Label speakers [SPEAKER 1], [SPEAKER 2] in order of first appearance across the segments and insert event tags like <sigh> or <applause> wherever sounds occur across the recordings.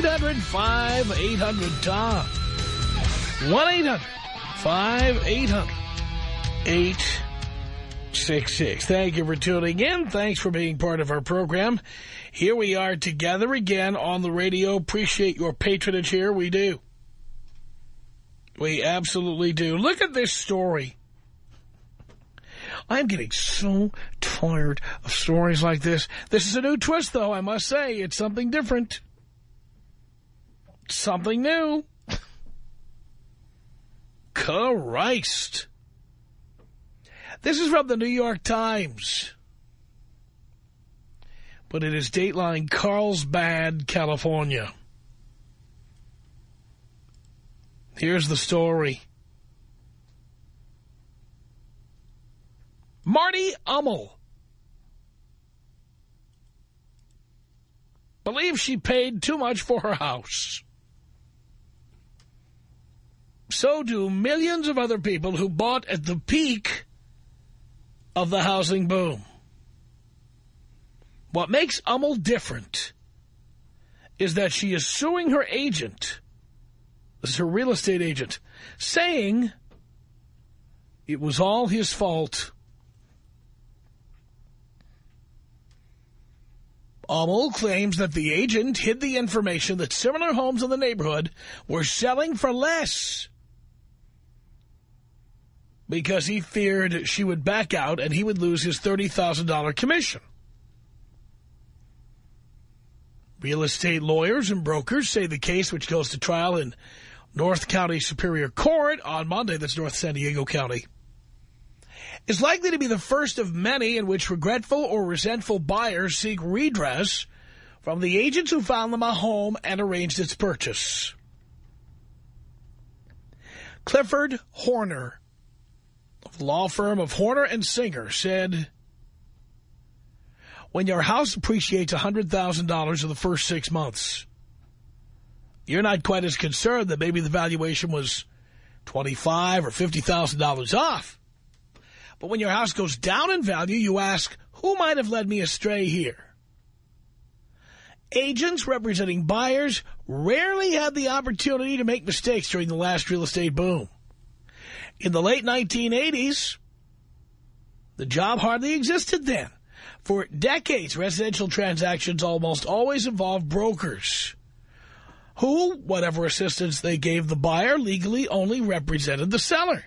[SPEAKER 1] 1-800-5800-TOM. 1-800-5800-866. Thank you for tuning in. Thanks for being part of our program. Here we are together again on the radio. Appreciate your patronage here. We do. We absolutely do. Look at this story. I'm getting so tired of stories like this. This is a new twist, though, I must say. It's something different. Something new. Christ. This is from the New York Times. But it is Dateline Carlsbad, California. Here's the story. Marty Hummel believes she paid too much for her house. So do millions of other people who bought at the peak of the housing boom. What makes Hummel different is that she is suing her agent, this is her real estate agent, saying it was all his fault. Hummel claims that the agent hid the information that similar homes in the neighborhood were selling for less because he feared she would back out and he would lose his $30,000 commission. Real estate lawyers and brokers say the case, which goes to trial in North County Superior Court on Monday, that's North San Diego County, is likely to be the first of many in which regretful or resentful buyers seek redress from the agents who found them a home and arranged its purchase. Clifford Horner law firm of Horner and Singer said, when your house appreciates $100,000 in the first six months, you're not quite as concerned that maybe the valuation was $25,000 or $50,000 off. But when your house goes down in value, you ask, who might have led me astray here? Agents representing buyers rarely had the opportunity to make mistakes during the last real estate boom. In the late 1980s, the job hardly existed then. For decades, residential transactions almost always involved brokers who, whatever assistance they gave the buyer, legally only represented the seller.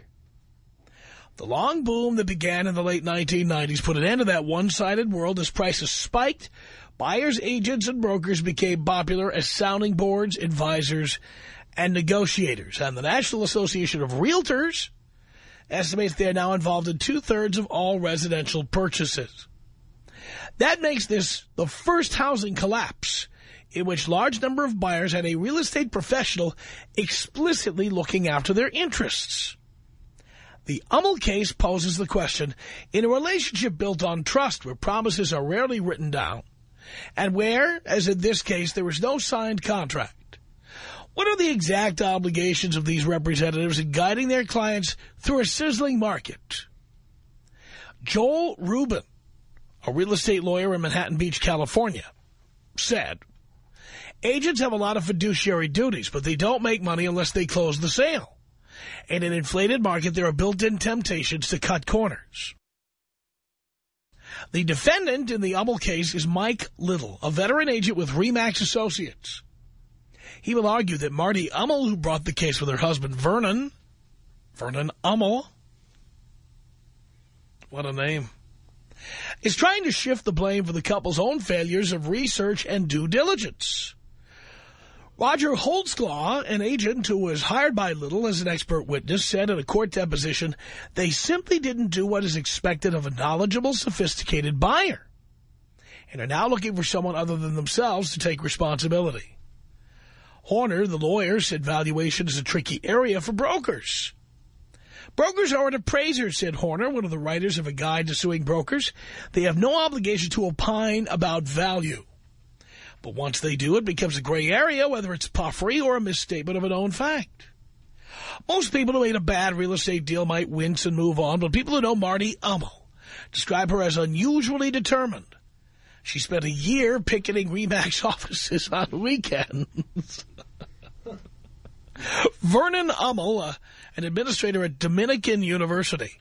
[SPEAKER 1] The long boom that began in the late 1990s put an end to that one-sided world as prices spiked. Buyers, agents, and brokers became popular as sounding boards, advisors, and negotiators. And the National Association of Realtors estimates they are now involved in two-thirds of all residential purchases. That makes this the first housing collapse in which large number of buyers had a real estate professional explicitly looking after their interests. The Hummel case poses the question, in a relationship built on trust where promises are rarely written down, and where, as in this case, there is no signed contract, what are the exact obligations of these representatives in guiding their clients through a sizzling market? Joel Rubin, a real estate lawyer in Manhattan Beach, California, said, Agents have a lot of fiduciary duties, but they don't make money unless they close the sale. In an inflated market, there are built-in temptations to cut corners. The defendant in the Hummel case is Mike Little, a veteran agent with RE/MAX Associates. He will argue that Marty Hummel, who brought the case with her husband Vernon, Vernon Hummel, what a name, is trying to shift the blame for the couple's own failures of research and due diligence. Roger Holtzclaw, an agent who was hired by Little as an expert witness, said in a court deposition they simply didn't do what is expected of a knowledgeable, sophisticated buyer and are now looking for someone other than themselves to take responsibility. Horner, the lawyer, said valuation is a tricky area for brokers. Brokers are an appraiser, said Horner, one of the writers of a guide to suing brokers. They have no obligation to opine about value. But once they do, it becomes a gray area, whether it's puffery or a misstatement of a known fact. Most people who made a bad real estate deal might wince and move on, but people who know Marty Hummel describe her as unusually determined. She spent a year picketing RE/MAX <laughs> offices on weekends. Vernon Hummel, uh, an administrator at Dominican University,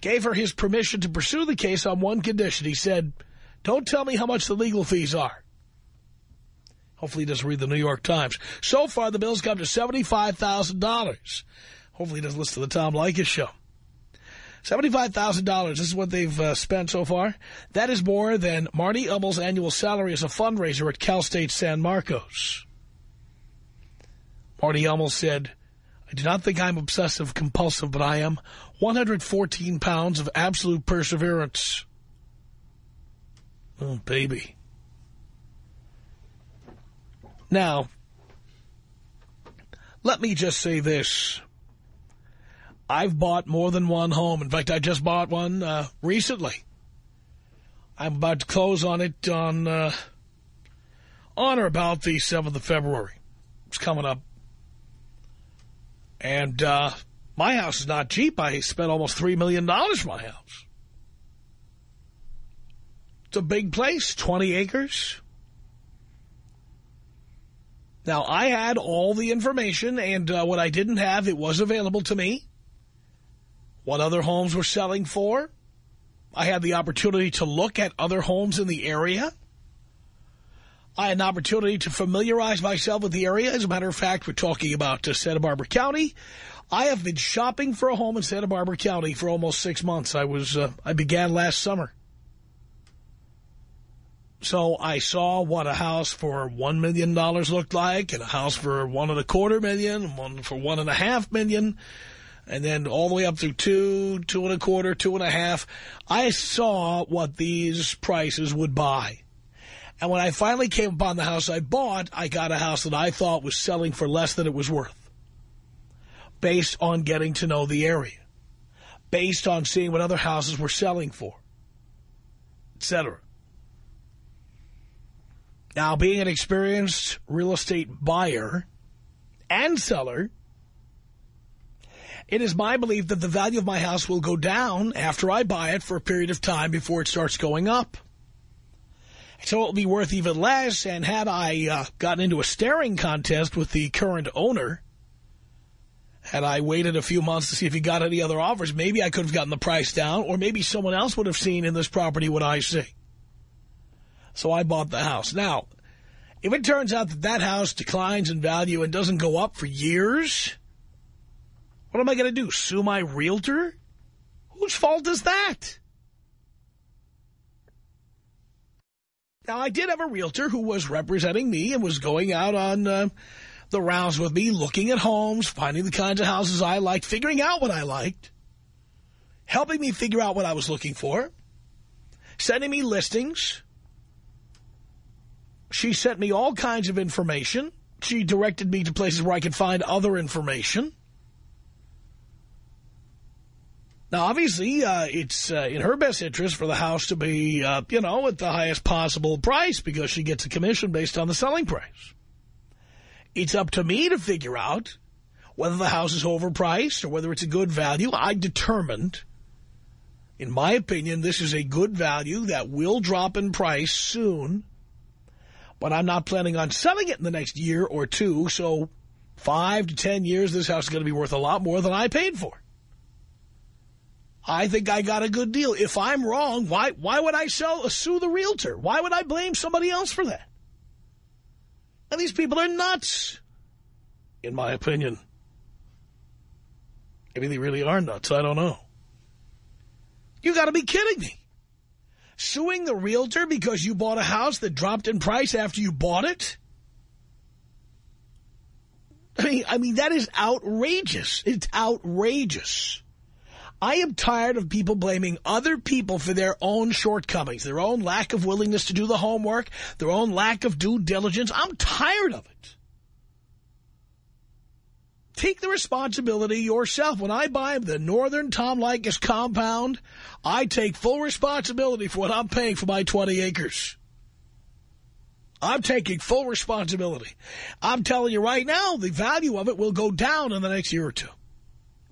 [SPEAKER 1] gave her his permission to pursue the case on one condition. He said, don't tell me how much the legal fees are. Hopefully he doesn't read the New York Times. So far, the bill's come to $75,000. Hopefully he doesn't listen to the Tom Leykis show. $75,000, this is what they've uh, spent so far. That is more than Marty Hummel's annual salary as a fundraiser at Cal State San Marcos. Marty almost said, I do not think I'm obsessive compulsive, but I am 114 pounds of absolute perseverance. Oh, baby. Now, let me just say this. I've bought more than one home. In fact, I just bought one uh, recently. I'm about to close on it on uh, on or about the 7th of February. It's coming up. And uh, my house is not cheap. I spent almost $3 million for my house. It's a big place, 20 acres. Now, I had all the information, and uh, what I didn't have, it was available to me. What other homes were selling for. I had the opportunity to look at other homes in the area. I had an opportunity to familiarize myself with the area. As a matter of fact, we're talking about uh, Santa Barbara County. I have been shopping for a home in Santa Barbara County for almost six months. I was uh, I began last summer. So I saw what a house for $1 million looked like, and a house for one and a quarter million, one for one and a half million, and then all the way up through two, two and a quarter, two and a half. I saw what these prices would buy. And when I finally came upon the house I bought, I got a house that I thought was selling for less than it was worth. Based on getting to know the area. Based on seeing what other houses were selling for. Etc. Now, being an experienced real estate buyer and seller, it is my belief that the value of my house will go down after I buy it for a period of time before it starts going up. So it will be worth even less, and had I uh, gotten into a staring contest with the current owner, had I waited a few months to see if he got any other offers, maybe I could have gotten the price down, or maybe someone else would have seen in this property what I see. So I bought the house. Now, if it turns out that that house declines in value and doesn't go up for years, what am I going to do? Sue my realtor? Whose fault is that? Now, I did have a realtor who was representing me and was going out on uh, the rounds with me, looking at homes, finding the kinds of houses I liked, figuring out what I liked, helping me figure out what I was looking for, sending me listings, she sent me all kinds of information. She directed me to places where I could find other information. Now, obviously, uh, it's uh, in her best interest for the house to be, uh, you know, at the highest possible price because she gets a commission based on the selling price. It's up to me to figure out whether the house is overpriced or whether it's a good value. I determined, in my opinion, this is a good value that will drop in price soon but I'm not planning on selling it in the next year or two, so five to ten years, this house is going to be worth a lot more than I paid for. I think I got a good deal. If I'm wrong, why why would I sell, uh, sue the realtor? Why would I blame somebody else for that? And these people are nuts. in my opinion. Maybe they really are nuts. I don't know. You got to be kidding me. Suing the realtor because you bought a house that dropped in price after you bought it? I mean, I mean, that is outrageous. It's outrageous. I am tired of people blaming other people for their own shortcomings, their own lack of willingness to do the homework, their own lack of due diligence. I'm tired of it. Take the responsibility yourself. When I buy the Northern Tom Leykis compound, I take full responsibility for what I'm paying for my 20 acres. I'm taking full responsibility. I'm telling you right now, the value of it will go down in the next year or two.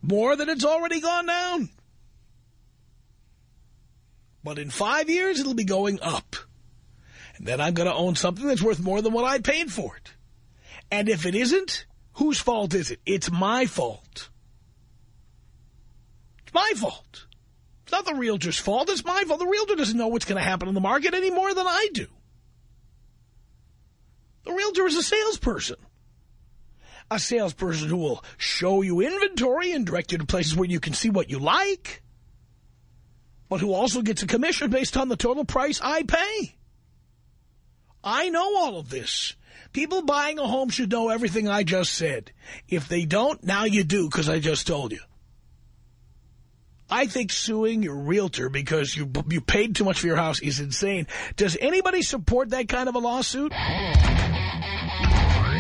[SPEAKER 1] More than it's already gone down. But in five years, it'll be going up. And then I'm going to own something that's worth more than what I paid for it. And if it isn't, whose fault is it? It's my fault. It's my fault. It's not the realtor's fault. It's my fault. The realtor doesn't know what's going to happen in the market any more than I do. The realtor is a salesperson. A salesperson who will show you inventory and direct you to places where you can see what you like, but who also gets a commission based on the total price I pay. I know all of this. People buying a home should know everything I just said. If they don't, now you do because I just told you. I think suing your realtor because you you paid too much for your house is insane. Does anybody support that kind of a lawsuit?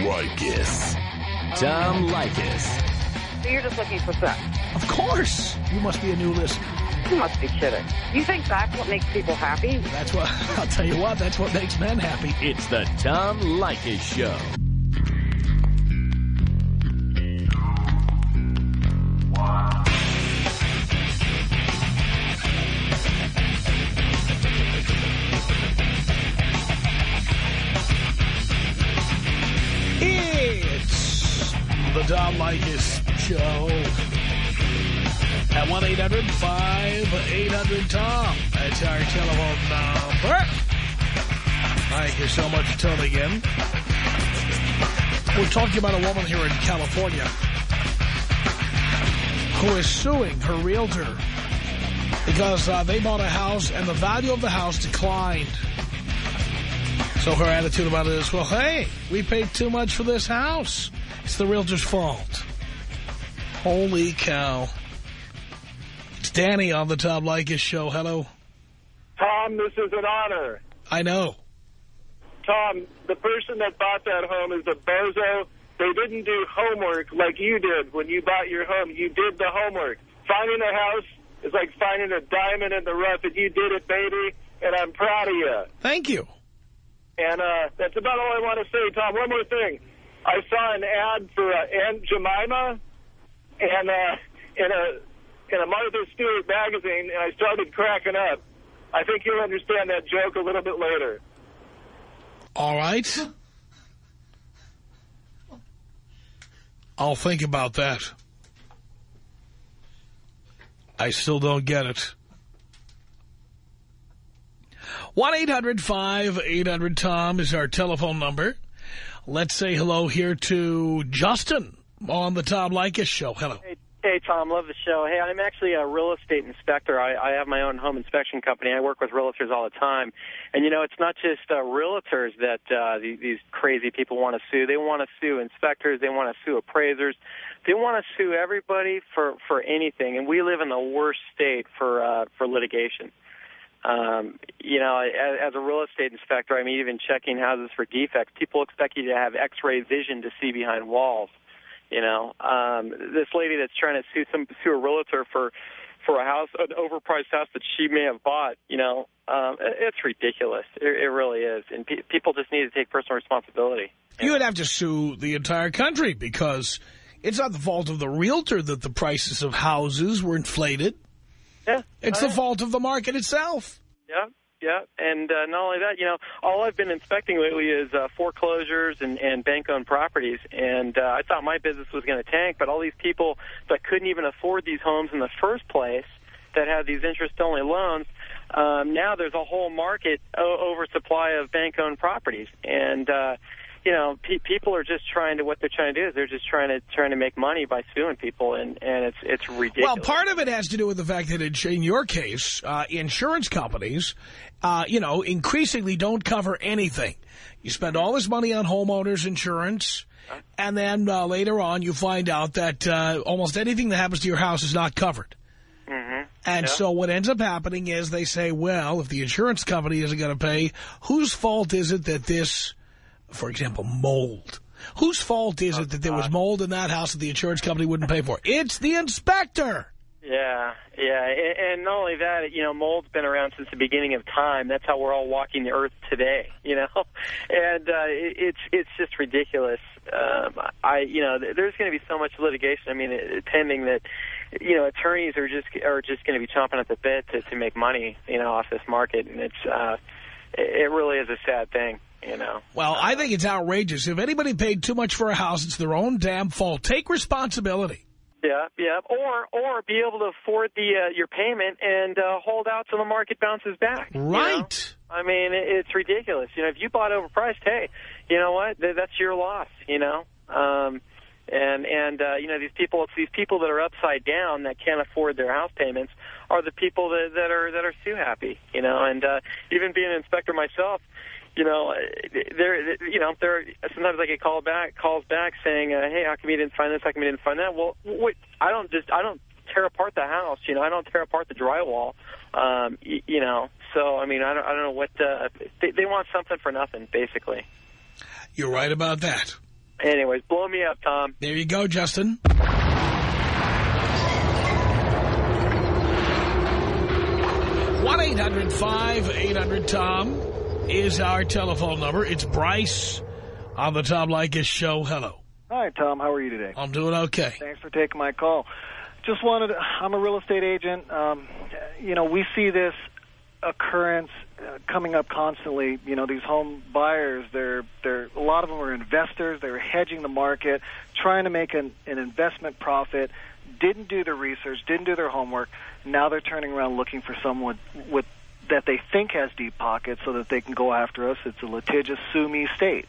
[SPEAKER 2] Leykis. Tom Leykis.
[SPEAKER 3] So you're just looking for sex.
[SPEAKER 1] Of course. You must be a new listener.
[SPEAKER 3] You must be kidding. You think that's what makes people happy?
[SPEAKER 1] That's what, <laughs> I'll tell you what, that's what makes men happy.
[SPEAKER 2] It's the Tom Leykis Show.
[SPEAKER 1] The Tom Leykis Show. At 1-800-5800-TOM. That's our telephone number. Thank you so much for tuning in. We're talking about a woman here in California who is suing her realtor because uh, they bought a house and the value of the house declined. So her attitude about it is, well, hey, we paid too much for this house. It's the realtor's fault. Holy cow. It's Danny on the Tom Leykis show. Hello.
[SPEAKER 4] Tom, this is an honor.
[SPEAKER 1] I know.
[SPEAKER 4] Tom, the person that bought that home is a bozo. They didn't do homework like you did when you bought your home. You did the homework. Finding a house is like finding a diamond in the rough, and you did it, baby, and I'm proud of you.
[SPEAKER 1] Thank you.
[SPEAKER 4] And uh, that's about all I want to say, Tom. One more thing. I saw an ad for uh, Aunt Jemima and uh, in a in a Martha Stewart magazine, and I started cracking up. I think you'll understand that joke a little bit later.
[SPEAKER 1] All right. I'll think about that. I still don't get it. 1-800-5800-TOM is our telephone number. Let's say hello here to Justin on the Tom Leykis show. Hello.
[SPEAKER 5] Hey, hey, Tom. Love the show. Hey, I'm actually a real estate inspector. I, I have my own home inspection company. I work with realtors all the time. And, you know, it's not just uh, realtors that uh, these, these crazy people want to sue. They want to sue inspectors. They want to sue appraisers. They want to sue everybody for, for anything. And we live in the worst state for, uh, for litigation. Um, you know, as, as a real estate inspector, I mean, even checking houses for defects, people expect you to have X-ray vision to see behind walls. You know, um, this lady that's trying to sue some sue a realtor for for a house, an overpriced house that she may have bought. You know, um, it's ridiculous. It, it really is, and pe people just need to take personal responsibility.
[SPEAKER 1] You would have to sue the entire country because it's not the fault of the realtor that the prices of houses were inflated.
[SPEAKER 5] Yeah,
[SPEAKER 1] It's the fault of the market itself.
[SPEAKER 5] Yeah, yeah, and uh, not only that, you know, all I've been inspecting lately is uh, foreclosures and, and bank-owned properties, and uh, I thought my business was going to tank, but all these people that couldn't even afford these homes in the first place, that had these interest-only loans, um, now there's a whole market o oversupply of bank-owned properties, and uh, you know, pe people are just trying to what they're trying to do is they're just trying to trying to make money by suing people, and and it's it's ridiculous.
[SPEAKER 1] Well, part of it has to do with the fact that in, in your case, uh, insurance companies, uh, you know, increasingly don't cover anything. You spend all this money on homeowners insurance, and then uh, later on you find out that uh, almost anything that happens to your house is not covered.
[SPEAKER 5] Mm -hmm.
[SPEAKER 1] And
[SPEAKER 5] yeah.
[SPEAKER 1] so what ends up happening is they say, well, if the insurance company isn't going to pay, whose fault is it that this, for example, mold? Whose fault is it that there was mold in that house that the insurance company wouldn't pay for? It's the inspector.
[SPEAKER 5] Yeah, yeah, and not only that, you know, mold's been around since the beginning of time. That's how we're all walking the earth today, <laughs> you know, and uh, it's it's just ridiculous. Um, I, you know, there's going to be so much litigation. I mean, pending that, you know, attorneys are just are just going to be chomping at the bit to to make money, you know, off this market, and it's uh, it really is a sad thing. You know.
[SPEAKER 1] Well, I think it's outrageous. If anybody paid too much for a house, it's their own damn fault. Take responsibility.
[SPEAKER 5] Yeah, yeah, or or be able to afford the uh, your payment and uh, hold out till the market bounces back.
[SPEAKER 1] Right.
[SPEAKER 5] You know? I mean, it's ridiculous. You know, if you bought overpriced, hey, you know what? That's your loss. You know, um, and and uh, you know these people, it's these people that are upside down that can't afford their house payments are the people that that are that are too happy. You know, and uh, even being an inspector myself, you know, there, you know, there. Sometimes I get called back, calls back saying, uh, "Hey, how come you didn't find this? How come you didn't find that?" Well, wait, I don't just, I don't tear apart the house. You know, I don't tear apart the drywall. Um, you, you know, so I mean, I don't, I don't know what uh, they, they want something for nothing, basically.
[SPEAKER 1] You're right about that.
[SPEAKER 5] Anyways, blow me up, Tom.
[SPEAKER 1] There you go, Justin. One eight hundred five eight hundred Tom is our telephone number. It's Bryce on the Tom Leykis show. Hello.
[SPEAKER 6] Hi, Tom. How are you today?
[SPEAKER 1] I'm doing okay.
[SPEAKER 6] Thanks for taking my call. Just wanted, to, I'm a real estate agent. Um, you know, we see this occurrence uh, coming up constantly. You know, these home buyers, they're, they're, a lot of them are investors. They're hedging the market, trying to make an, an investment profit, didn't do their research, didn't do their homework. Now they're turning around looking for someone with that they think has deep pockets so that they can go after us. It's a litigious sue me state.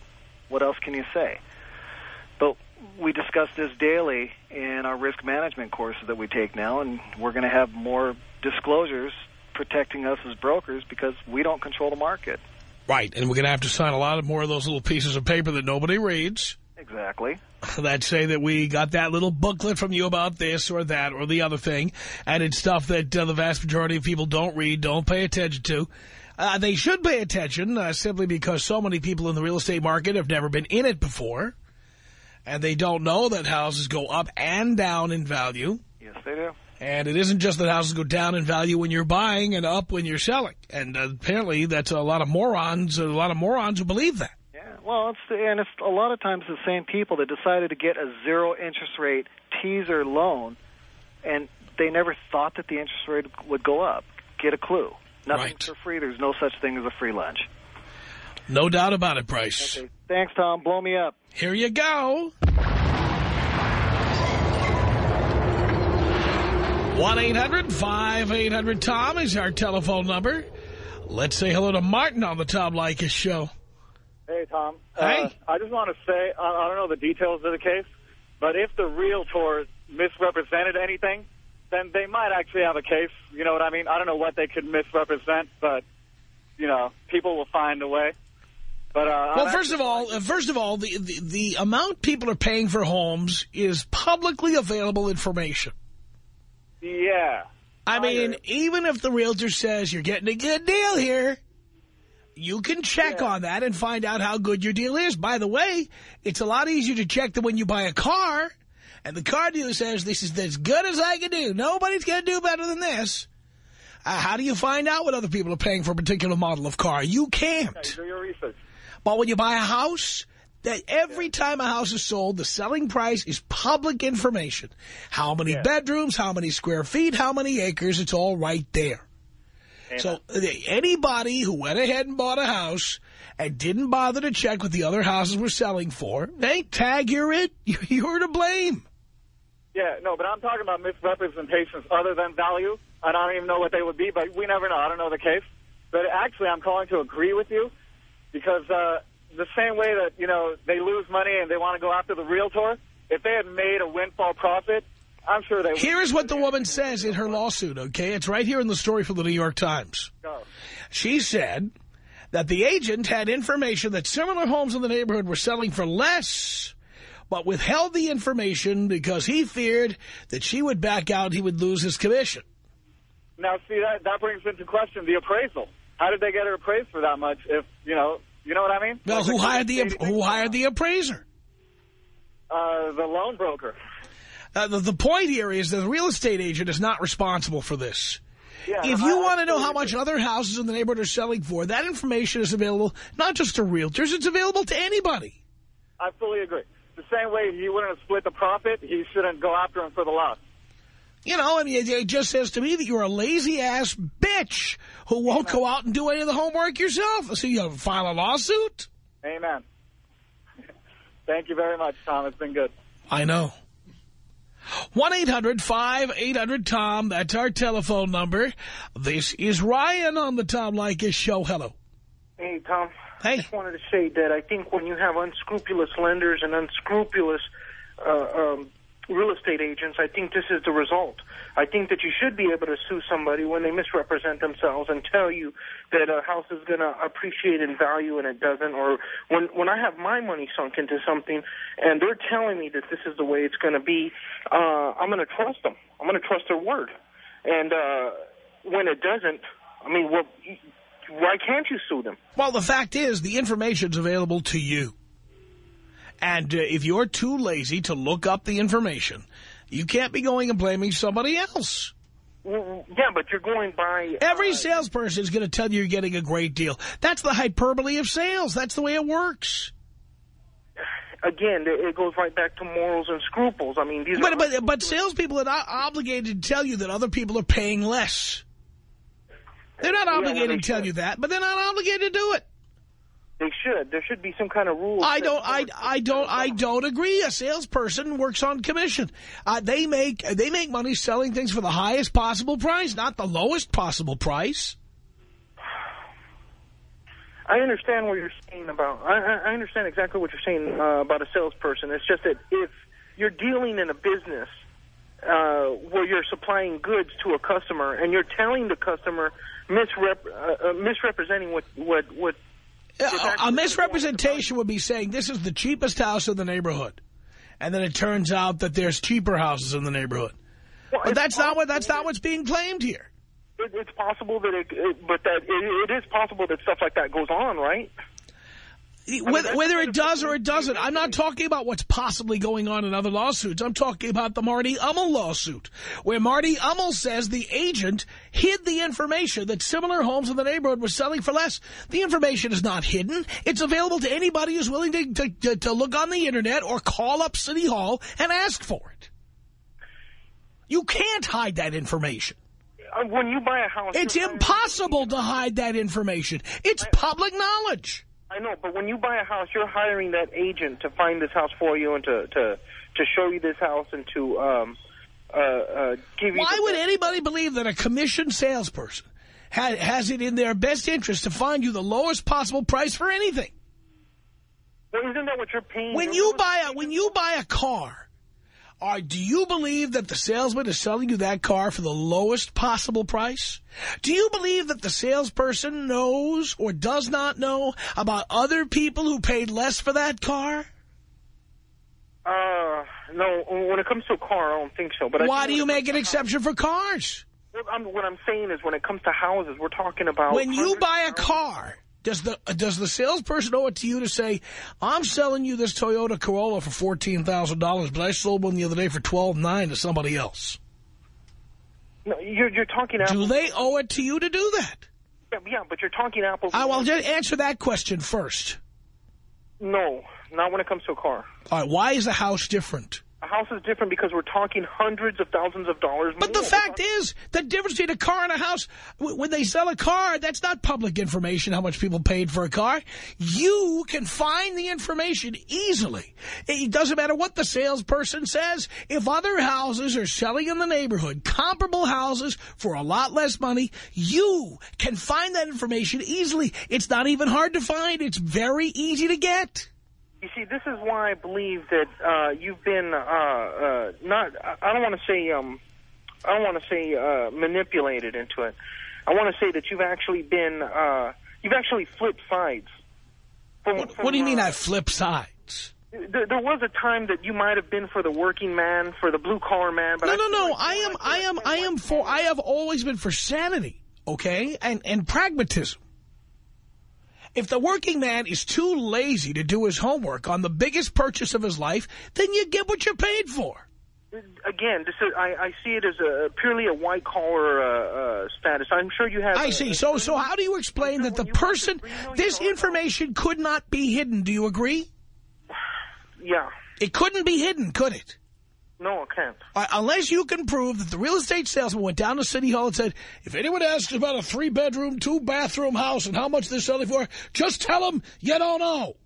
[SPEAKER 6] What else can you say? But we discuss this daily in our risk management courses that we take now, and we're going to have more disclosures protecting us as brokers because we don't control the market.
[SPEAKER 1] Right, and we're going to have to sign a lot of more of those little pieces of paper that nobody reads.
[SPEAKER 6] Exactly. <laughs>
[SPEAKER 1] That say that we got that little booklet from you about this or that or the other thing, and it's stuff that uh, the vast majority of people don't read, don't pay attention to. Uh, they should pay attention uh, simply because so many people in the real estate market have never been in it before, and they don't know that houses go up and down in value.
[SPEAKER 6] Yes, they do.
[SPEAKER 1] And it isn't just that houses go down in value when you're buying and up when you're selling. And uh, apparently that's a lot of morons, a lot of morons who believe that.
[SPEAKER 6] Well, it's the, and it's a lot of times the same people that decided to get a zero interest rate teaser loan, and they never thought that the interest rate would go up. Get a clue. Nothing's
[SPEAKER 1] right.
[SPEAKER 6] for free. There's no such thing as a free lunch.
[SPEAKER 1] No doubt about it, Bryce.
[SPEAKER 6] Okay. Thanks, Tom. Blow me up.
[SPEAKER 1] Here you go. 1-800-5800-TOM is our telephone number. Let's say hello to Martin on the Tom Leykis show.
[SPEAKER 4] Hey, Tom.
[SPEAKER 1] Hey.
[SPEAKER 4] Uh, I just want to say, I, I don't know the details of the case, but if the realtor misrepresented anything, then they might actually have a case. You know what I mean? I don't know what they could misrepresent, but, you know, people will find a way. But uh,
[SPEAKER 1] Well, first of all, uh, first of all, the, the, the amount people are paying for homes is publicly available information.
[SPEAKER 4] Yeah.
[SPEAKER 1] I mean, even if the realtor says you're getting a good deal here, you can check
[SPEAKER 4] Yeah.
[SPEAKER 1] on that and find out how good your deal is. By the way, it's a lot easier to check than when you buy a car, and the car dealer says, this is as good as I can do. Nobody's going to do better than this. Uh, how do you find out what other people are paying for a particular model of car? You can't.
[SPEAKER 4] Okay, do your research.
[SPEAKER 1] But when you buy a house, that every time a house is sold, the selling price is public information. How many
[SPEAKER 4] Yeah.
[SPEAKER 1] bedrooms, how many square feet, how many acres, it's all right there. So anybody who went ahead and bought a house and didn't bother to check what the other houses were selling for, hey, tag, you're it. <laughs> You're to blame.
[SPEAKER 4] Yeah, no, but I'm talking about misrepresentations other than value. I don't even know what they would be, but we never know. I don't know the case. But actually, I'm calling to agree with you because uh, the same way that, you know, they lose money and they want to go after the realtor, if they had made a windfall profit, I'm sure they
[SPEAKER 1] Here is what the woman says in her lawsuit, okay? It's right here in the story from the New York Times. She said that the agent had information that similar homes in the neighborhood were selling for less, but withheld the information because he feared that she would back out he would lose his commission.
[SPEAKER 4] Now, see, that, that brings into question the appraisal. How did they get her appraised for that much if, you know, you know what I mean?
[SPEAKER 1] Well,
[SPEAKER 4] Like
[SPEAKER 1] who hired the who hired the appraiser?
[SPEAKER 4] Uh, the loan broker.
[SPEAKER 1] Uh, the, the point here is that the real estate agent is not responsible for this.
[SPEAKER 4] Yeah,
[SPEAKER 1] If you want to know how much other houses in the neighborhood are selling for, that information is available not just to realtors, it's available to anybody.
[SPEAKER 4] I fully agree. The same way he wouldn't have split the profit, he shouldn't go after him for the loss.
[SPEAKER 1] You know, I mean, it, just says to me that you're a lazy-ass bitch who won't go out and do any of the homework yourself. So you file a lawsuit?
[SPEAKER 4] Amen. <laughs> Thank you very much, Tom. It's been good.
[SPEAKER 1] I know. 1-800-5800-TOM. That's our telephone number. This is Ryan on the Tom Leykis Show. Hello.
[SPEAKER 7] Hey, Tom.
[SPEAKER 1] Hey.
[SPEAKER 7] I just wanted to say that I think when you have unscrupulous lenders and unscrupulous uh, um, real estate agents, I think this is the result. I think that you should be able to sue somebody when they misrepresent themselves and tell you that a house is going to appreciate in value and it doesn't, or when when I have my money sunk into something and they're telling me that this is the way it's going to be, uh, I'm going to trust them. I'm going to trust their word. And uh, when it doesn't, I mean, well, why can't you sue them?
[SPEAKER 1] Well, the fact is the information's available to you. And uh, if you're too lazy to look up the information, you can't be going and blaming somebody else.
[SPEAKER 7] Well, yeah, but you're going by...
[SPEAKER 1] Every
[SPEAKER 7] uh,
[SPEAKER 1] salesperson is going to tell you you're getting a great deal. That's the hyperbole of sales. That's the way it works.
[SPEAKER 7] Again, it goes right back to morals and scruples. I mean, these
[SPEAKER 1] But,
[SPEAKER 7] are...
[SPEAKER 1] but, but salespeople are not obligated to tell you that other people are paying less. They're not obligated
[SPEAKER 7] they
[SPEAKER 1] to tell you that, but they're not obligated to do it.
[SPEAKER 7] They should. There should be some kind of rule.
[SPEAKER 1] I don't. I. I don't. I don't agree. A salesperson works on commission. Uh, they make. They make money selling things for the highest possible price, not the lowest possible price.
[SPEAKER 7] I understand what you're saying about. I, I understand exactly what you're saying uh, about a salesperson. It's just that if you're dealing in a business uh, where you're supplying goods to a customer and you're telling the customer misrep uh, uh, misrepresenting what what what
[SPEAKER 1] A, misrepresentation would be saying this is the cheapest house in the neighborhood, and then it turns out that there's cheaper houses in the neighborhood.
[SPEAKER 7] Well,
[SPEAKER 1] But that's not what. That's not what's being claimed here.
[SPEAKER 7] It, it's possible that it, it but that it, it is possible that stuff like that goes on, right?
[SPEAKER 1] Whether,
[SPEAKER 7] that's
[SPEAKER 1] whether it does or it doesn't, I'm not talking about what's possibly going on in other lawsuits. I'm talking about the Marty Hummel lawsuit, where Marty Hummel says the agent hid the information that similar homes in the neighborhood were selling for less. The information is not hidden. It's available to anybody who's willing to, to, to, to look on the Internet or call up City Hall and ask for it. You can't hide that information.
[SPEAKER 7] Uh, When you buy a house,
[SPEAKER 1] It's impossible to hide that information. It's public knowledge.
[SPEAKER 7] I know, but when you buy a house, you're hiring that agent to find this house for you and to to to show you this house and to um uh, uh give you.
[SPEAKER 1] Why would anybody believe that a commissioned salesperson ha has it in their best interest to find you the lowest possible price for anything?
[SPEAKER 7] Well, isn't that what you're paying?
[SPEAKER 1] When you buy a when you buy a car, or do you believe that the salesman is selling you that car for the lowest possible price? Do you believe that the salesperson knows or does not know about other people who paid less for that car?
[SPEAKER 7] Uh, no. When it comes to a car, I don't think so. But
[SPEAKER 1] Why do you make an exception for cars?
[SPEAKER 7] Well, I'm, what I'm saying is, when it comes to houses, we're talking about
[SPEAKER 1] When you buy a car, does the does the salesperson owe it to you to say, I'm selling you this Toyota Corolla for $14,000, but I sold one the other day for twelve nine to somebody else?
[SPEAKER 7] No, you're you're talking
[SPEAKER 1] Do
[SPEAKER 7] apples.
[SPEAKER 1] they owe it to you to do that?
[SPEAKER 7] Yeah, yeah, but you're talking apples.
[SPEAKER 1] I will just answer that question first.
[SPEAKER 7] No, not when it comes to a car.
[SPEAKER 1] All right, why is the house different?
[SPEAKER 7] A house is different because we're talking hundreds of thousands of dollars
[SPEAKER 1] But
[SPEAKER 7] more.
[SPEAKER 1] the fact is, the difference between a car and a house, when they sell a car, that's not public information, how much people paid for a car. You can find the information easily. It doesn't matter what the salesperson says. If other houses are selling in the neighborhood, comparable houses for a lot less money, you can find that information easily. It's not even hard to find. It's very easy to get.
[SPEAKER 7] You see, this is why I believe that uh, you've been uh, uh, not. I don't want to say. Um, I don't want to say uh, manipulated into it. I want to say that you've actually been. Uh, you've actually flipped sides. From,
[SPEAKER 1] What,
[SPEAKER 7] from,
[SPEAKER 1] what do you mean
[SPEAKER 7] uh,
[SPEAKER 1] I flip sides?
[SPEAKER 7] There, there was a time that you might have been for the working man, for the blue collar man. But
[SPEAKER 1] No,
[SPEAKER 7] I
[SPEAKER 1] no, no.
[SPEAKER 7] like
[SPEAKER 1] I am, I am, I am for, I have always been for sanity, okay? And, and pragmatism. If the working man is too lazy to do his homework on the biggest purchase of his life, then you get what you're paid for.
[SPEAKER 7] Again, this is, I, I see it as a purely a white collar uh, uh, status. I'm sure you have.
[SPEAKER 1] I see. So, so how do you explain that the
[SPEAKER 7] when you have
[SPEAKER 1] person,
[SPEAKER 7] the $3 million
[SPEAKER 1] this information could not be hidden? Do you agree?
[SPEAKER 7] Yeah.
[SPEAKER 1] It couldn't be hidden, could it?
[SPEAKER 7] No, I can't.
[SPEAKER 1] Uh, unless you can prove that the real estate salesman went down to City Hall and said, if anyone asks about a three-bedroom, two-bathroom house and how much they're selling for, just tell them you don't know.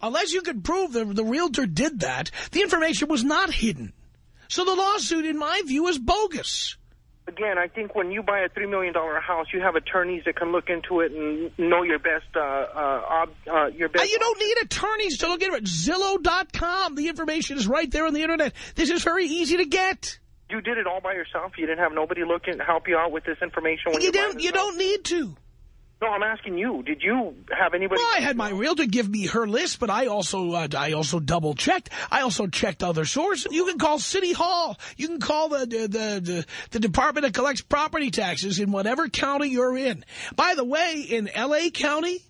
[SPEAKER 1] Unless you can prove that the realtor did that, the information was not hidden. So the lawsuit, in my view, is bogus.
[SPEAKER 7] Again, I think when you buy a $3 million house, you have attorneys that can look into it and know your best, uh, uh, ob, uh, your
[SPEAKER 1] Uh,
[SPEAKER 7] best.
[SPEAKER 1] you don't need attorneys to look into it. Zillow.com. The information is right there on the Internet. This is very easy to get.
[SPEAKER 7] You did it all by yourself. You didn't have nobody looking help you out with this information. When
[SPEAKER 1] You
[SPEAKER 7] buying
[SPEAKER 1] don't, you
[SPEAKER 7] house?
[SPEAKER 1] don't need to.
[SPEAKER 7] No, I'm asking you. Did you have anybody?
[SPEAKER 1] Well, I had my realtor give me her list, but I also uh, I also double checked. I also checked other sources. You can call City Hall. You can call the the the, the, the department that collects property taxes in whatever county you're in. By the way, in L.A. County,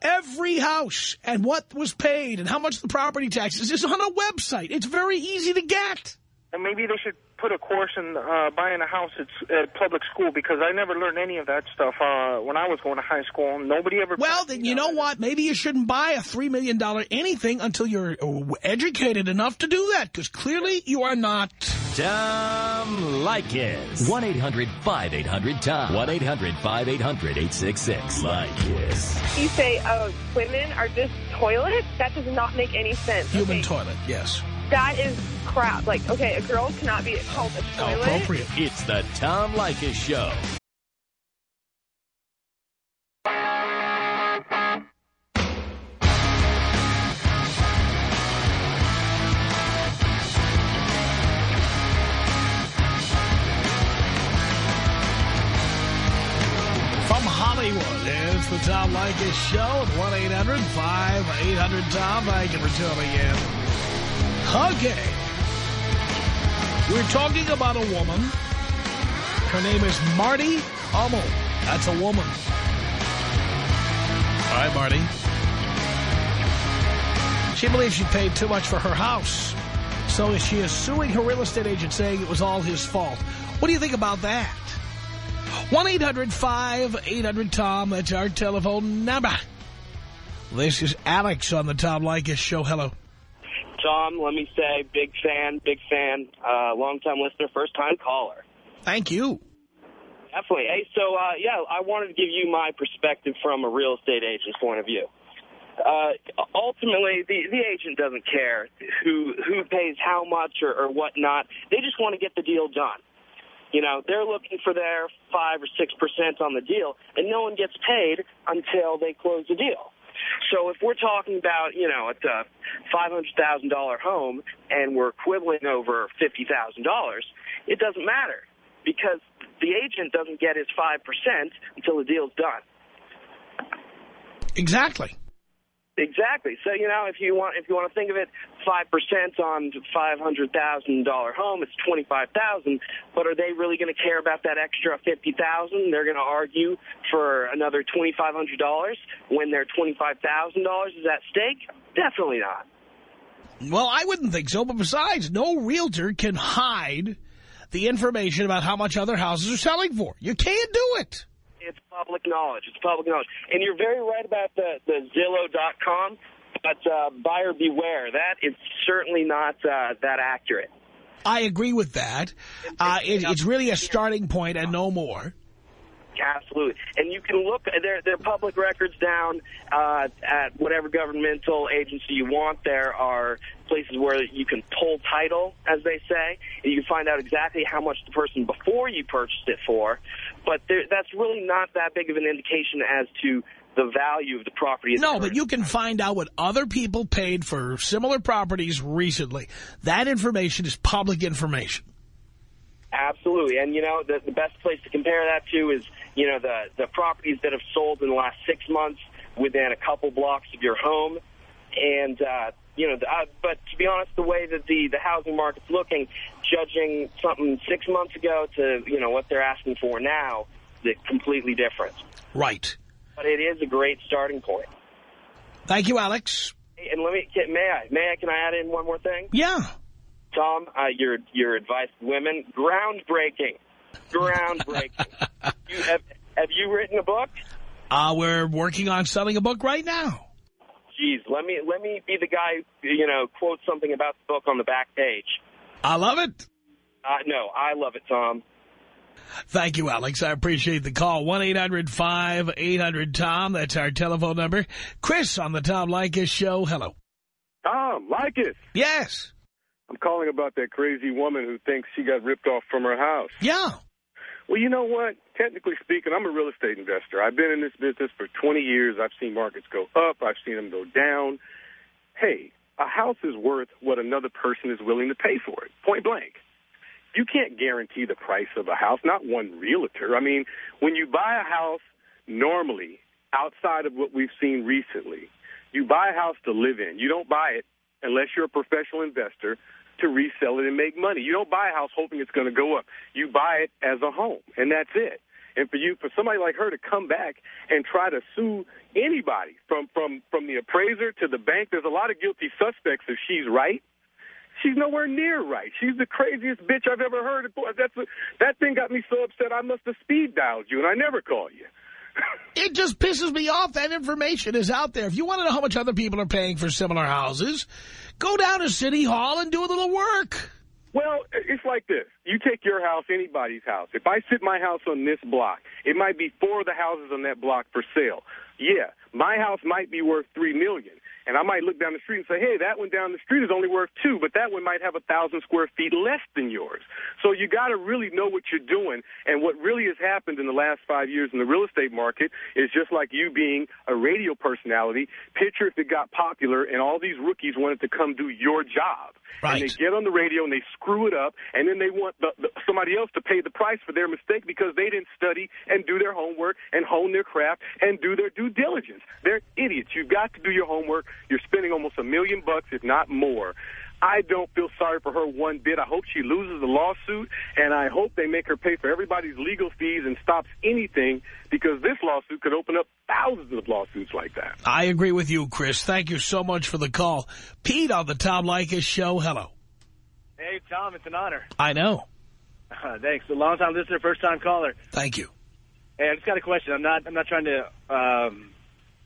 [SPEAKER 1] every house and what was paid and how much the property taxes is on a website. It's very easy to get.
[SPEAKER 7] And maybe they should put a course in uh, buying a house at, at public school because I never learned any of that stuff uh, when I was going to high school. Nobody ever.
[SPEAKER 1] Well, then you know what? Maybe you shouldn't buy a $3 million anything until you're educated enough to do that, because clearly you are not.
[SPEAKER 2] Tom Leykis. 1-800-5800-TOM. 1-800-5800-866. Leykis.
[SPEAKER 3] You say uh, women are just toilets? That does not make any sense.
[SPEAKER 1] Human
[SPEAKER 3] okay,
[SPEAKER 1] toilet, yes.
[SPEAKER 3] That is crap. Like, okay, a girl cannot be called a
[SPEAKER 1] How
[SPEAKER 3] toilet.
[SPEAKER 1] appropriate.
[SPEAKER 2] It's the Tom Leykis Show.
[SPEAKER 1] From Hollywood, it's the Tom Leykis Show at 1-800-5800-TOM. Thank you for tuning in. Okay. We're talking about a woman. Her name is Marty Hummel. That's a woman. Right, Marty. She believes she paid too much for her house. So she is suing her real estate agent saying it was all his fault. What do you think about that? 1-800-5800-TOM. That's our telephone number. This is Alex on the Tom Leykis Show. Hello.
[SPEAKER 8] Tom, let me say, big fan, big fan, uh, long-time listener, first-time caller.
[SPEAKER 1] Thank you.
[SPEAKER 8] Definitely. Hey, so, uh, yeah, I wanted to give you my perspective from a real estate agent's point of view. Uh, ultimately, the, the agent doesn't care who who pays how much or, or whatnot. They just want to get the deal done. You know, they're looking for their 5 or 6% on the deal, and no one gets paid until they close the deal. So if we're talking about, you know, a $500,000 home and we're quibbling over $50,000, it doesn't matter because the agent doesn't get his 5% until the deal's done.
[SPEAKER 1] Exactly.
[SPEAKER 8] Exactly. So you know, if you want, if you want to think of it, five percent on five hundred thousand dollar home, it's twenty five thousand. But are they really going to care about that extra fifty thousand? They're going to argue for another twenty five hundred dollars when their twenty five thousand dollars is at stake. Definitely not.
[SPEAKER 1] Well, I wouldn't think so. But besides, no realtor can hide the information about how much other houses are selling for. You can't do it.
[SPEAKER 8] It's public knowledge. It's public knowledge. And you're very right about the, the Zillow.com, but uh, buyer beware. That is certainly not uh, that accurate.
[SPEAKER 1] I agree with that. Uh, it, it's really a starting point and no more.
[SPEAKER 8] Absolutely. And you can look, there are public records down uh, at whatever governmental agency you want. There are places where you can pull title, as they say, and you can find out exactly how much the person before you purchased it for. But there, that's really not that big of an indication as to the value of the property.
[SPEAKER 1] No, but you can find out what other people paid for similar properties recently. That information is public information.
[SPEAKER 8] Absolutely. And, you know, the, the best place to compare that to is, you know, the, the properties that have sold in the last six months within a couple blocks of your home. And, uh, you know, uh, but to be honest, the way that the, the housing market's looking, judging something six months ago to, you know, what they're asking for now, is completely different.
[SPEAKER 1] Right.
[SPEAKER 8] But it is a great starting point.
[SPEAKER 1] Thank you, Alex.
[SPEAKER 8] And let me, may I, may I, can I add in one more thing?
[SPEAKER 1] Yeah.
[SPEAKER 8] Tom, uh, your your advice to women, groundbreaking, groundbreaking. <laughs> you, have, have you written a book?
[SPEAKER 1] Uh, we're working on selling a book right now.
[SPEAKER 8] Jeez, let me let me be the guy, you know, quote something about the book on the back page.
[SPEAKER 1] I love it.
[SPEAKER 8] Uh, no, I love it, Tom.
[SPEAKER 1] Thank you, Alex. I appreciate the call. 1-800-5800-TOM. That's our telephone number. Chris on the Tom Leykis show. Hello.
[SPEAKER 9] Tom, Leykis.
[SPEAKER 1] Yes.
[SPEAKER 9] I'm calling about that crazy woman who thinks she got ripped off from her house.
[SPEAKER 1] Yeah.
[SPEAKER 9] Well, you know what? Technically speaking, I'm a real estate investor. I've been in this business for 20 years. I've seen markets go up. I've seen them go down. Hey, a house is worth what another person is willing to pay for it, point blank. You can't guarantee the price of a house, not one realtor. I mean, when you buy a house, normally, outside of what we've seen recently, you buy a house to live in. You don't buy it unless you're a professional investor to resell it and make money. You don't buy a house hoping it's going to go up. You buy it as a home, and that's it. And for you, for somebody like her to come back and try to sue anybody, from from from the appraiser to the bank, there's a lot of guilty suspects if she's right. She's nowhere near right. She's the craziest bitch I've ever heard. That's a, that thing got me so upset I must have speed dialed you, and I never call you. <laughs>
[SPEAKER 1] it just pisses me off. That information is out there. If you want to know how much other people are paying for similar houses, go down to City Hall and do a little work.
[SPEAKER 9] Well, it's like this. You take your house, anybody's house. If I sit my house on this block, it might be four of the houses on that block for sale. Yeah, my house might be worth $3 million. And I might look down the street and say, hey, that one down the street is only worth two, but that one might have a thousand square feet less than yours. So you got to really know what you're doing. And what really has happened in the last five years in the real estate market is just like you being a radio personality. Picture if it got popular and all these rookies wanted to come do your job.
[SPEAKER 1] Right.
[SPEAKER 9] And they get on the radio and they screw it up, and then they want the, the, somebody else to pay the price for their mistake because they didn't study and do their homework and hone their craft and do their due diligence. They're idiots. You've got to do your homework. You're spending almost a million bucks, if not more. I don't feel sorry for her one bit. I hope she loses the lawsuit, and I hope they make her pay for everybody's legal fees and stops anything because this lawsuit could open up thousands of lawsuits like that.
[SPEAKER 1] I agree with you, Chris. Thank you so much for the call. Pete on the Tom Leykis show. Hello.
[SPEAKER 10] Hey, Tom, it's an honor.
[SPEAKER 1] I know.
[SPEAKER 10] Uh, <laughs> thanks. A long-time listener, first-time caller.
[SPEAKER 1] Thank you.
[SPEAKER 10] Hey, I just got a question. I'm not I'm not trying to um,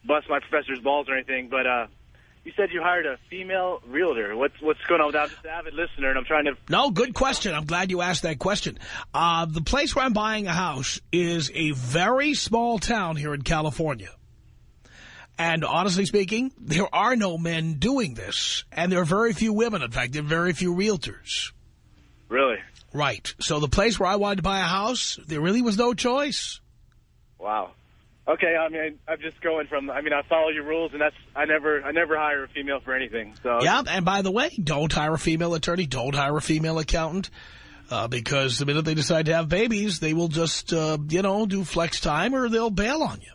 [SPEAKER 10] bust my professor's balls or anything, but uh, you said you hired a female realtor. What's what's going on with that? I'm just an avid listener, and I'm trying to...
[SPEAKER 1] No, good question. I'm glad you asked that question. Uh, the place where I'm buying a house is a very small town here in California. And honestly speaking, there are no men doing this. And there are very few women. In fact, there are very few realtors.
[SPEAKER 10] Really?
[SPEAKER 1] Right. So the place where I wanted to buy a house, there really was no choice.
[SPEAKER 10] Wow. Okay, I mean, I'm just going from, I mean, I follow your rules, and that's, I never, I never hire a female for anything, so.
[SPEAKER 1] Yeah, and by the way, don't hire a female attorney, don't hire a female accountant, uh, because the minute they decide to have babies, they will just, uh, you know, do flex time or they'll bail on you.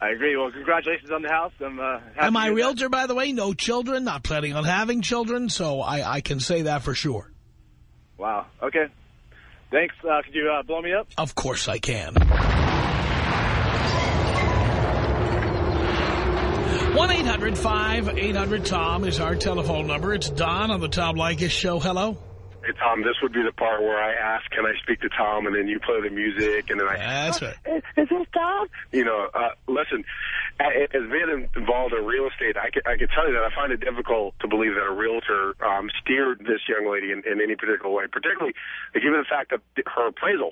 [SPEAKER 10] I agree. Well, congratulations on the house. I'm, uh,
[SPEAKER 1] Am I a realtor, that. by the way? No children, not planning on having children, so I, I can say that for sure.
[SPEAKER 10] Wow. Okay. Thanks. Uh, could you uh, blow me up?
[SPEAKER 1] Of course I can. 1-800-5800-TOM is our telephone number. It's Don on the Tom Leykis show. Hello.
[SPEAKER 11] Hey, Tom, this would be the part where I ask, can I speak to Tom, and then you play the music, and then I...
[SPEAKER 1] That's right.
[SPEAKER 11] Is, is this Tom? You know, uh, listen, as being involved in real estate, I can, I can tell you that I find it difficult to believe that a realtor um, steered this young lady in, in any particular way, particularly given the fact that her appraisal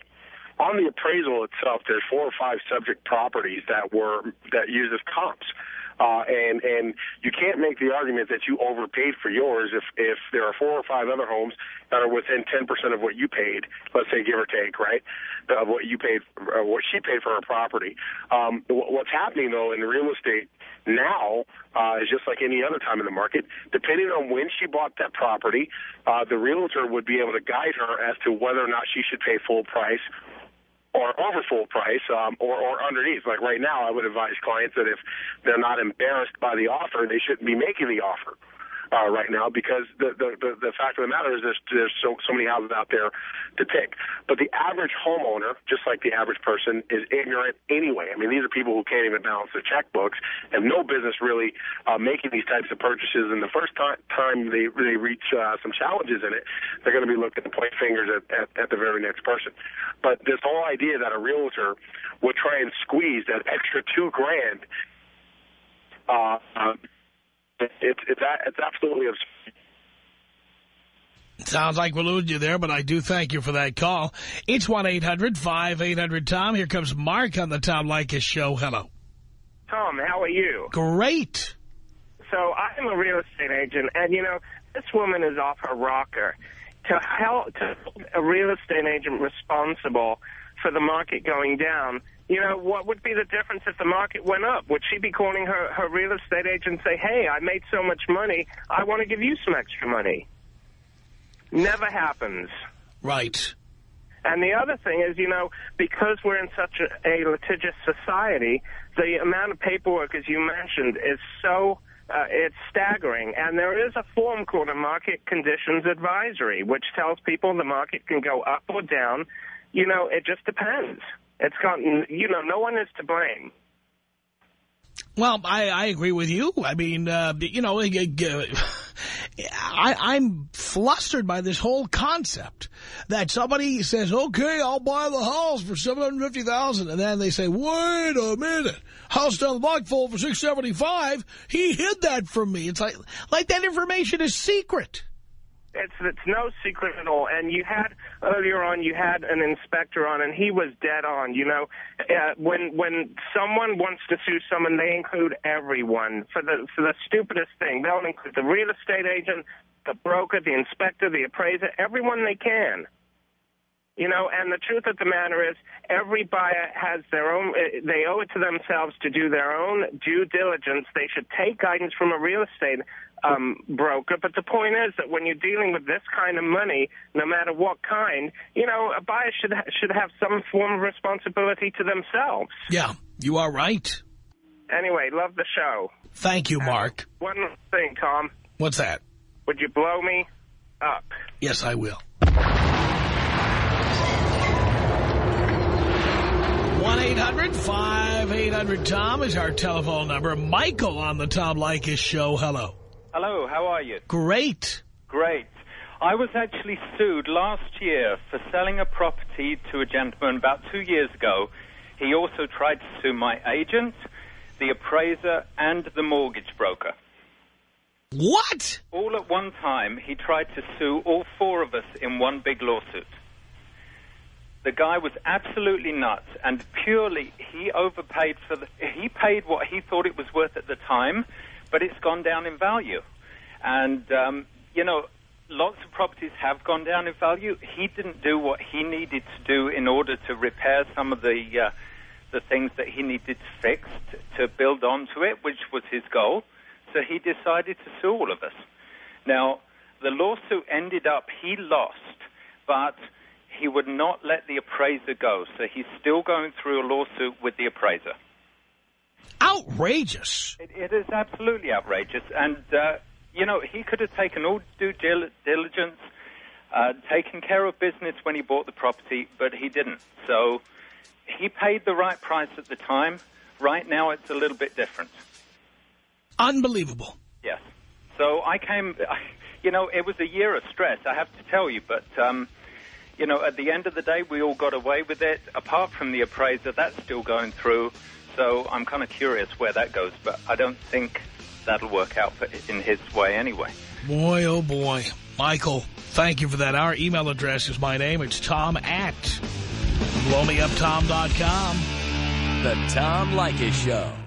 [SPEAKER 11] on the appraisal itself, there's four or five subject properties that were that used as comps. Uh, and and you can't make the argument that you overpaid for yours if if there are four or five other homes that are within 10% of what you paid, let's say give or take, right, of what you paid, uh, what she paid for her property. Um, what's happening though in real estate now uh, is just like any other time in the market. Depending on when she bought that property, uh, the realtor would be able to guide her as to whether or not she should pay full price or over full price um, or, or underneath. Like right now, I would advise clients that if they're not embarrassed by the offer, they shouldn't be making the offer uh, right now because the, the, the, the fact of the matter is there's, there's so, so many houses out there to pick. But the average homeowner, just like the average person, is ignorant anyway. I mean, these are people who can't even balance their checkbooks, have no business really uh, making these types of purchases. And the first time, time they, they reach uh, some challenges in it, they're going to be looking to point fingers at, at, at the very next person. But this whole idea that a realtor would try and squeeze that extra two grand uh, um, it's it's it's absolutely absurd.
[SPEAKER 1] Sounds like we're losing you there, but I do thank you for that call. It's 1-800-5800-TOM. Here comes Mark on the Tom Leykis show. Hello.
[SPEAKER 12] Tom, how are you?
[SPEAKER 1] Great.
[SPEAKER 12] So I'm a real estate agent, and, you know, this woman is off her rocker. To help to a real estate agent responsible for the market going down, you know, what would be the difference if the market went up? Would she be calling her, her real estate agent and say, hey, I made so much money, I want to give you some extra money? Never happens.
[SPEAKER 1] Right.
[SPEAKER 12] And the other thing is, you know, because we're in such a, a litigious society, the amount of paperwork, as you mentioned, is so uh, it's staggering. And there is a form called a market conditions advisory, which tells people the market can go up or down. You know, it just depends. It's gotten, you know, no one is to blame.
[SPEAKER 1] Well, I, I agree with you. I mean, uh, you know, I, I'm flustered by this whole concept that somebody says, okay, I'll buy the house for $750,000. And then they say, wait a minute, house down the block for 675. He hid that from me. It's like, like that information is secret.
[SPEAKER 12] It's it's no secret at all. And you had earlier on, you had an inspector on, and he was dead on. You know, uh, when when someone wants to sue someone, they include everyone for the for the stupidest thing. They'll include the real estate agent, the broker, the inspector, the appraiser, everyone they can. You know, and the truth of the matter is every buyer has their own, uh, they owe it to themselves to do their own due diligence. They should take guidance from a real estate um, broker. But the point is that when you're dealing with this kind of money, no matter what kind, you know, a buyer should, ha should have some form of responsibility to themselves.
[SPEAKER 1] Yeah, you are right.
[SPEAKER 12] Anyway, love the show.
[SPEAKER 1] Thank you, Mark.
[SPEAKER 12] Uh, one thing, Tom.
[SPEAKER 1] What's that?
[SPEAKER 12] Would you blow me up?
[SPEAKER 1] Yes, I will. 1-800-5800-TOM is our telephone number. Michael on the Tom Leykis show. Hello.
[SPEAKER 13] Hello, how are you?
[SPEAKER 1] Great.
[SPEAKER 13] Great. I was actually sued last year for selling a property to a gentleman about two years ago. He also tried to sue my agent, the appraiser, and the mortgage broker.
[SPEAKER 1] What?
[SPEAKER 13] All at one time, he tried to sue all four of us in one big lawsuit. The guy was absolutely nuts, and purely he overpaid for the. He paid what he thought it was worth at the time, but it's gone down in value. And um, you know, lots of properties have gone down in value. He didn't do what he needed to do in order to repair some of the uh, the things that he needed fixed to build onto it, which was his goal. So he decided to sue all of us. Now, the lawsuit ended up he lost, but he would not let the appraiser go. So he's still going through a lawsuit with the appraiser.
[SPEAKER 1] Outrageous.
[SPEAKER 13] it, it is absolutely outrageous. And, uh, you know, he could have taken all due diligence, uh, taken care of business when he bought the property, but he didn't. So he paid the right price at the time. Right now, it's a little bit different.
[SPEAKER 1] Unbelievable.
[SPEAKER 13] Yes. So I came, <laughs> you know, it was a year of stress, I have to tell you, but, um, you know, at the end of the day, we all got away with it. Apart from the appraiser, that's still going through. So I'm kind of curious where that goes, but I don't think that'll work out for, in his way anyway.
[SPEAKER 1] Boy, oh boy. Michael, thank you for that. Our email address is my name. It's Tom at blowmeuptom.com.
[SPEAKER 2] The Tom Leykis Show.